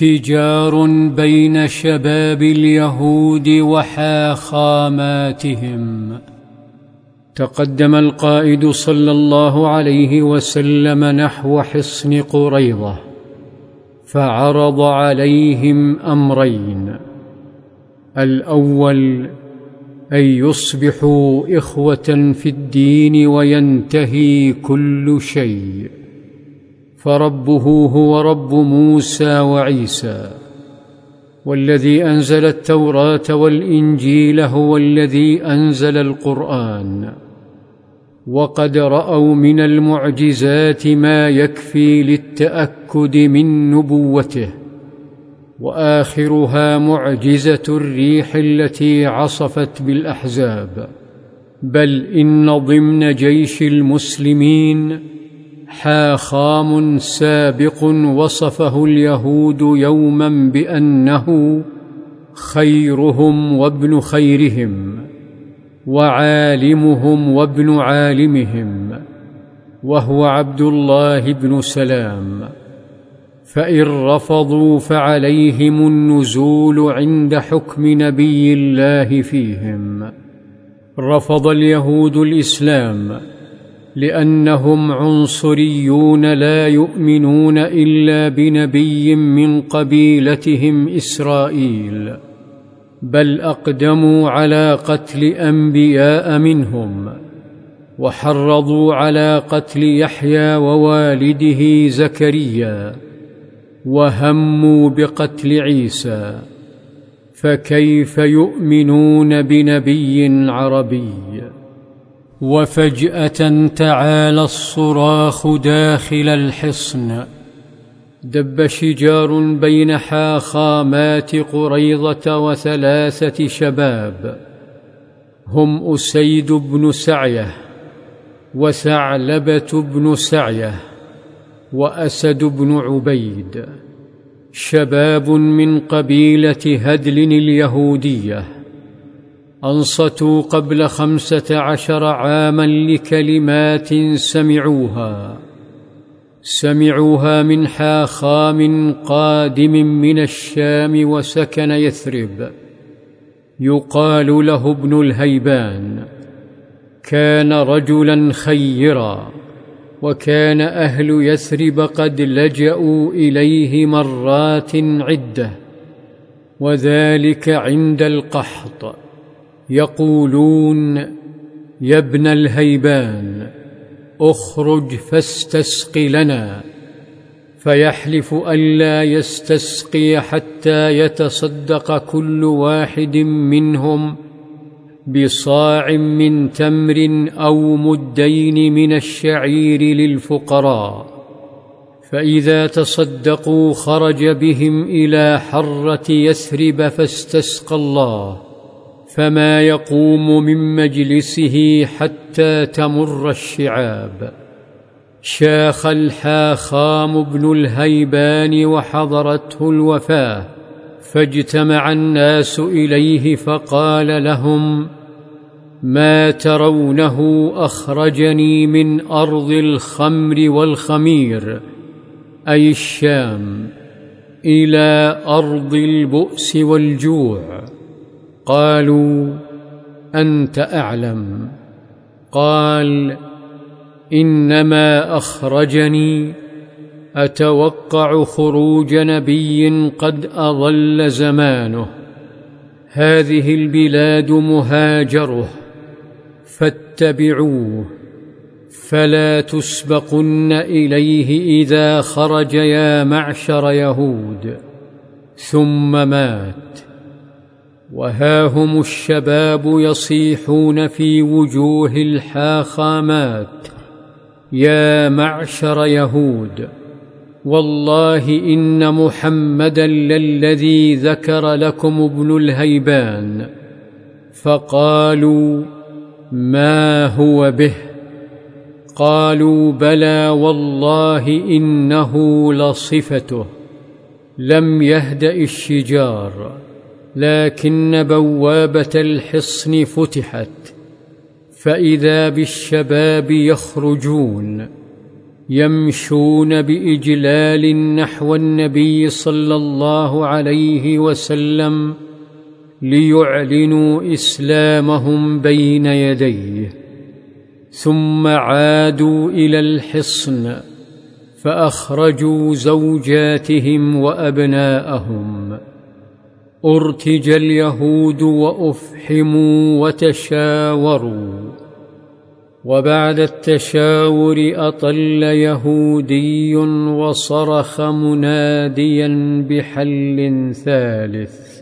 شجار بين شباب اليهود وحاخاماتهم. تقدم القائد صلى الله عليه وسلم نحو حصن قريضه فعرض عليهم أمرين الأول أن يصبحوا إخوة في الدين وينتهي كل شيء. فربه هو رب موسى وعيسى والذي أنزل التوراة والإنجيل هو الذي أنزل القرآن. وقد رأوا من المعجزات ما يكفي للتأكد من نبوته وآخرها معجزة الريح التي عصفت بالأحزاب. بل إن ضمن جيش المسلمين حاخام سابق وصفه اليهود يوما بأنه خيرهم وابن خيرهم وعالمهم وابن عالمهم وهو عبد الله بن سلام. فإن رفضوا فعليهم النزول عند حكم نبي الله فيهم. رفض اليهود الإسلام لأنهم عنصريون لا يؤمنون إلا بنبي من قبيلتهم إسرائيل بل أقدموا على قتل أنبياء منهم وحرضوا على قتل يحيى ووالده زكريا وهموا بقتل عيسى فكيف يؤمنون بنبي عربي؟ وفجأة تعالى الصراخ داخل الحصن. دب شجار بين حاخامات قريضة وثلاثة شباب. هم أسيد بن سعية وثعلبة بن سعية وأسد بن عبيد. شباب من قبيلة هدل اليهودية. أنصتوا قبل خمسة عشر عاما لكلمات سمعوها. سمعوها من حاخام قادم من الشام وسكن يثرب. يقال له ابن الهيبان كان رجلا خيرا وكان أهل يثرب قد لجأوا إليه مرات عدة وذلك عند القحط. يقولون يا ابن الهيبان اخرج فاستسق لنا. فيحلف الا يستسقي حتى يتصدق كل واحد منهم بصاع من تمر أو مدين من الشعير للفقراء. فإذا تصدقوا خرج بهم إلى حرة يثرب فاستسقى الله. فما يقوم من مجلسه حتى تمر الشعاب. شاخ الحاخام بن الهيبان وحضرته الوفاة فاجتمع الناس إليه فقال لهم ما ترونه أخرجني من أرض الخمر والخمير أي الشام إلى أرض البؤس والجوع. قالوا أنت أعلم. قال إنما أخرجني أتوقع خروج نبي قد أضل زمانه. هذه البلاد مهاجره فاتبعوه فلا تسبقن إليه إذا خرج يا معشر يهود. ثم مات. وها هم الشباب يصيحون في وجوه الحاخامات يا معشر يهود والله ان محمدا للذي ذكر لكم ابن الهيبان فقالوا ما هو به قالوا بلى والله انه لصفته لم يهدا الشجار لكن بوابة الحصن فتحت فإذا بالشباب يخرجون يمشون بإجلال نحو النبي صلى الله عليه وسلم ليعلنوا إسلامهم بين يديه ثم عادوا إلى الحصن فأخرجوا زوجاتهم وأبناءهم. أرتج اليهود وأفحموا وتشاوروا. وبعد التشاور أطل يهودي وصرخ مناديا بحل ثالث.